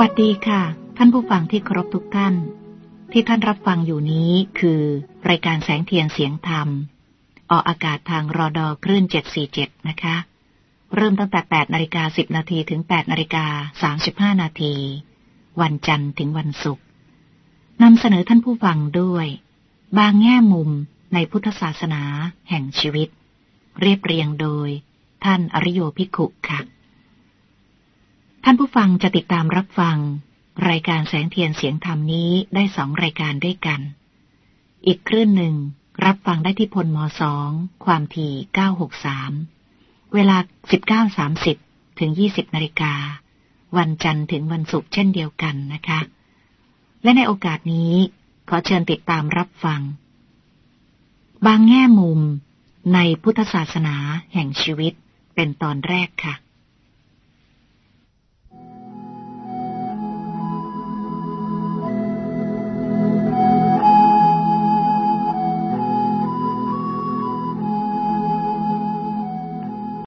วัสดีค่ะ ท่านผู้ฟังที่เคารพทุกท่าน ที่ท่านรับฟังอยู่นี้คือ รายการแสงเทียนเสียงธรรม ออกอากาศทางรอดอคลื่น 747 นะคะ เริ่มตั้งแต่ 8 นาฬิกา 10 นาทีถึง 8 นาฬิกา 35 นาที วันจันทร์ถึงวันศุกร์นำเสนอท่านผู้ฟังด้วย บางแง่มุมในพุทธศาสนาแห่งชีวิต เรียบเรียงโดย ท่านอริโยภิกขุค่ะ ท่านผู้ฟังจะติดตามรับฟัง รายการแสงเทียนเสียงธรรมนี้ได้สองรายการด้วยกัน อีกคลื่นหนึ่งรับฟังได้ที่พลมสองความถี่ 963 เวลา 19.30 ถึง 20นาฬิกา วันจันทร์ถึงวันศุกร์เช่นเดียวกันนะคะ และในโอกาสนี้ขอเชิญติดตามรับฟัง บางแง่มุมในพุทธศาสนาแห่งชีวิตเป็นตอนแรกค่ะ